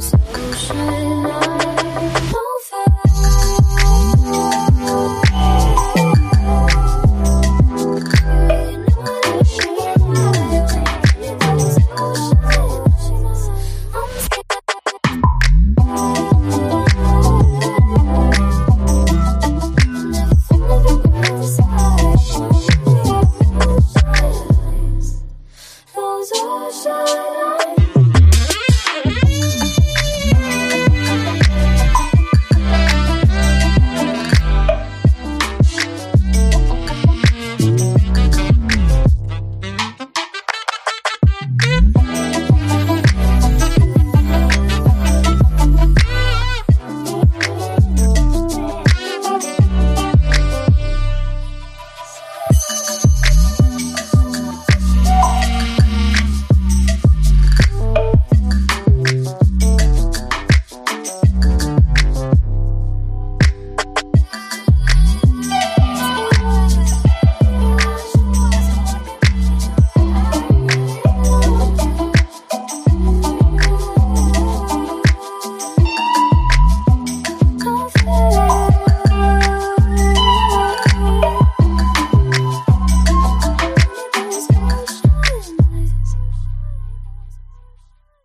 close.